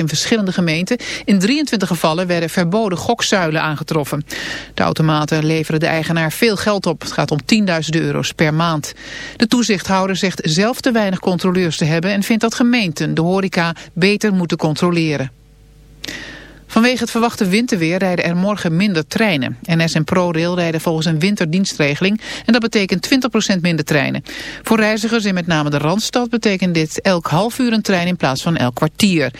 in verschillende gemeenten. In 23 gevallen werden verboden gokzuilen aangetroffen. De automaten leveren de eigenaar veel geld op. Het gaat om 10.000 euro's per maand. De toezichthouder zegt zelf te weinig controleurs te hebben... en vindt dat gemeenten de horeca beter moeten controleren. Vanwege het verwachte winterweer rijden er morgen minder treinen. NS en ProRail rijden volgens een winterdienstregeling en dat betekent 20% minder treinen. Voor reizigers in met name de Randstad betekent dit elk half uur een trein in plaats van elk kwartier.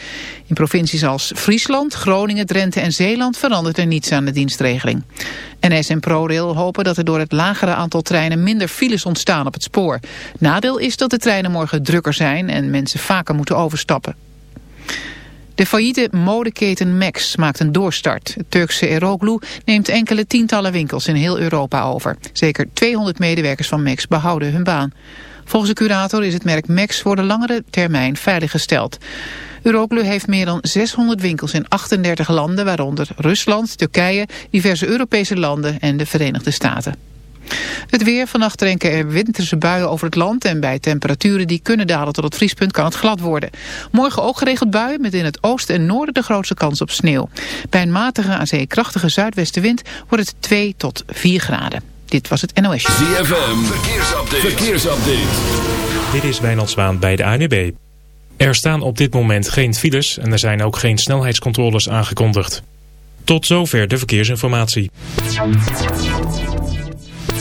In provincies als Friesland, Groningen, Drenthe en Zeeland verandert er niets aan de dienstregeling. NS en ProRail hopen dat er door het lagere aantal treinen minder files ontstaan op het spoor. Nadeel is dat de treinen morgen drukker zijn en mensen vaker moeten overstappen. De failliete modeketen Max maakt een doorstart. Turkse Eroglu neemt enkele tientallen winkels in heel Europa over. Zeker 200 medewerkers van Max behouden hun baan. Volgens de curator is het merk Max voor de langere termijn veiliggesteld. Euroglu heeft meer dan 600 winkels in 38 landen, waaronder Rusland, Turkije, diverse Europese landen en de Verenigde Staten. Het weer, vannacht trenken er winterse buien over het land en bij temperaturen die kunnen dalen tot het vriespunt kan het glad worden. Morgen ook geregeld buien met in het oosten en noorden de grootste kans op sneeuw. Bij een matige aan zee krachtige zuidwestenwind wordt het 2 tot 4 graden. Dit was het NOS. ZFM, verkeersupdate. verkeersupdate. Dit is Wijnald Zwaan bij de ANUB. Er staan op dit moment geen files en er zijn ook geen snelheidscontroles aangekondigd. Tot zover de verkeersinformatie.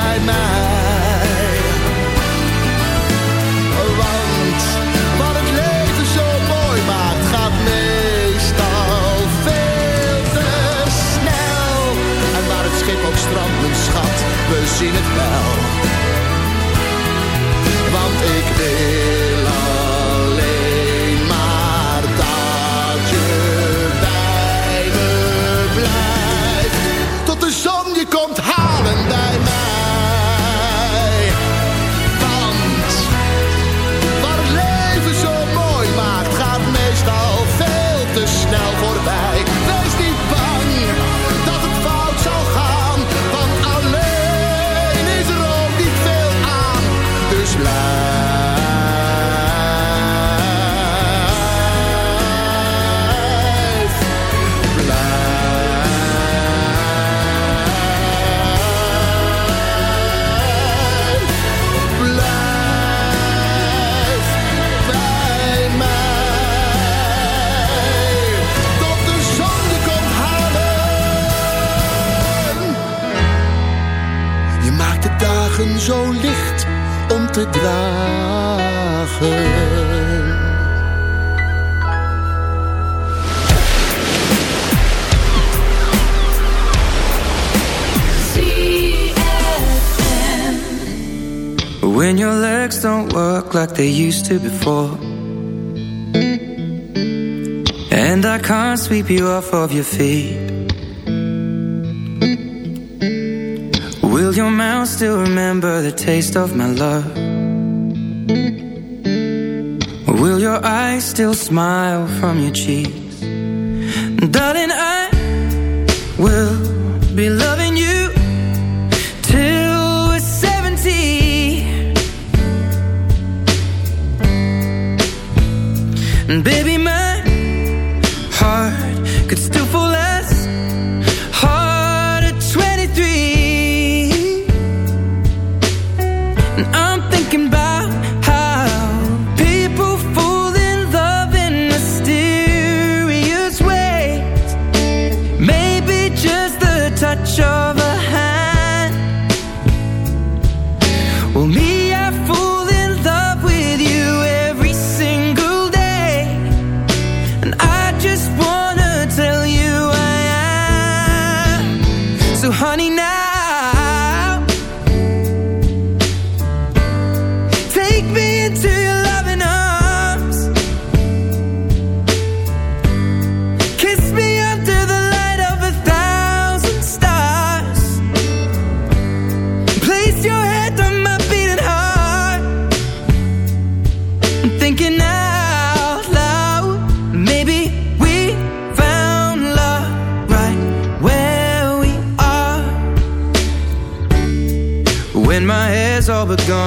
bij mij. Want wat het leven zo mooi maakt, gaat meestal veel te snel. En waar het schip ook strandt, mijn schat, we zien het wel. Want ik wil te dragen. When your legs don't work like they used to before. And I can't sweep you off of your feet. Will your mouth still remember the taste of my love? Will your eyes still smile from your cheeks? Darling, I will be loving you till we're 70. And baby, my heart could still fall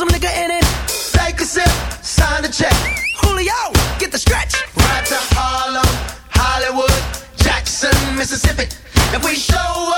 some nigga in it. Take a sip, sign the check. Julio, get the stretch. Right to Harlem, Hollywood, Jackson, Mississippi. If we show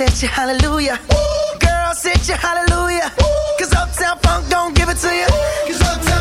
hit you hallelujah. Ooh. Girl, sit you hallelujah. Ooh. Cause Uptown Funk don't give it to you. Cause Uptown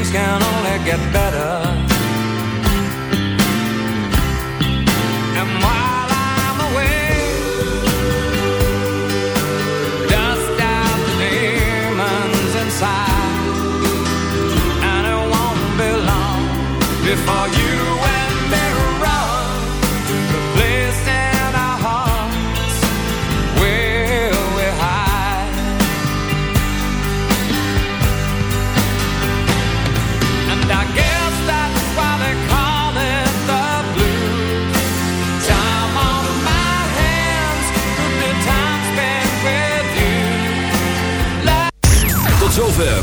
things can only get better.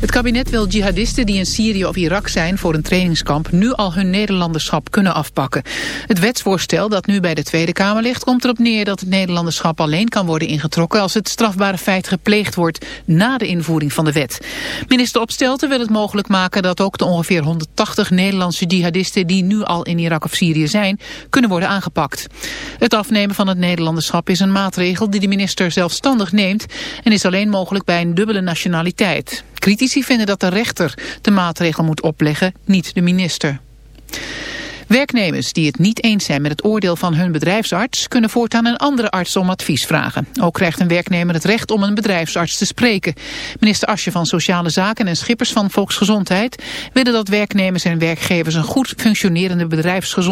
Het kabinet wil jihadisten die in Syrië of Irak zijn voor een trainingskamp nu al hun Nederlanderschap kunnen afpakken. Het wetsvoorstel dat nu bij de Tweede Kamer ligt komt erop neer dat het Nederlanderschap alleen kan worden ingetrokken als het strafbare feit gepleegd wordt na de invoering van de wet. Minister Opstelten wil het mogelijk maken dat ook de ongeveer 180 Nederlandse jihadisten die nu al in Irak of Syrië zijn kunnen worden aangepakt. Het afnemen van het Nederlanderschap is een maatregel die de minister zelfstandig neemt en is alleen mogelijk bij een dubbele nationaliteit. Critici vinden dat de rechter de maatregel moet opleggen, niet de minister. Werknemers die het niet eens zijn met het oordeel van hun bedrijfsarts... kunnen voortaan een andere arts om advies vragen. Ook krijgt een werknemer het recht om een bedrijfsarts te spreken. Minister Asje van Sociale Zaken en Schippers van Volksgezondheid... willen dat werknemers en werkgevers een goed functionerende bedrijfsgezondheid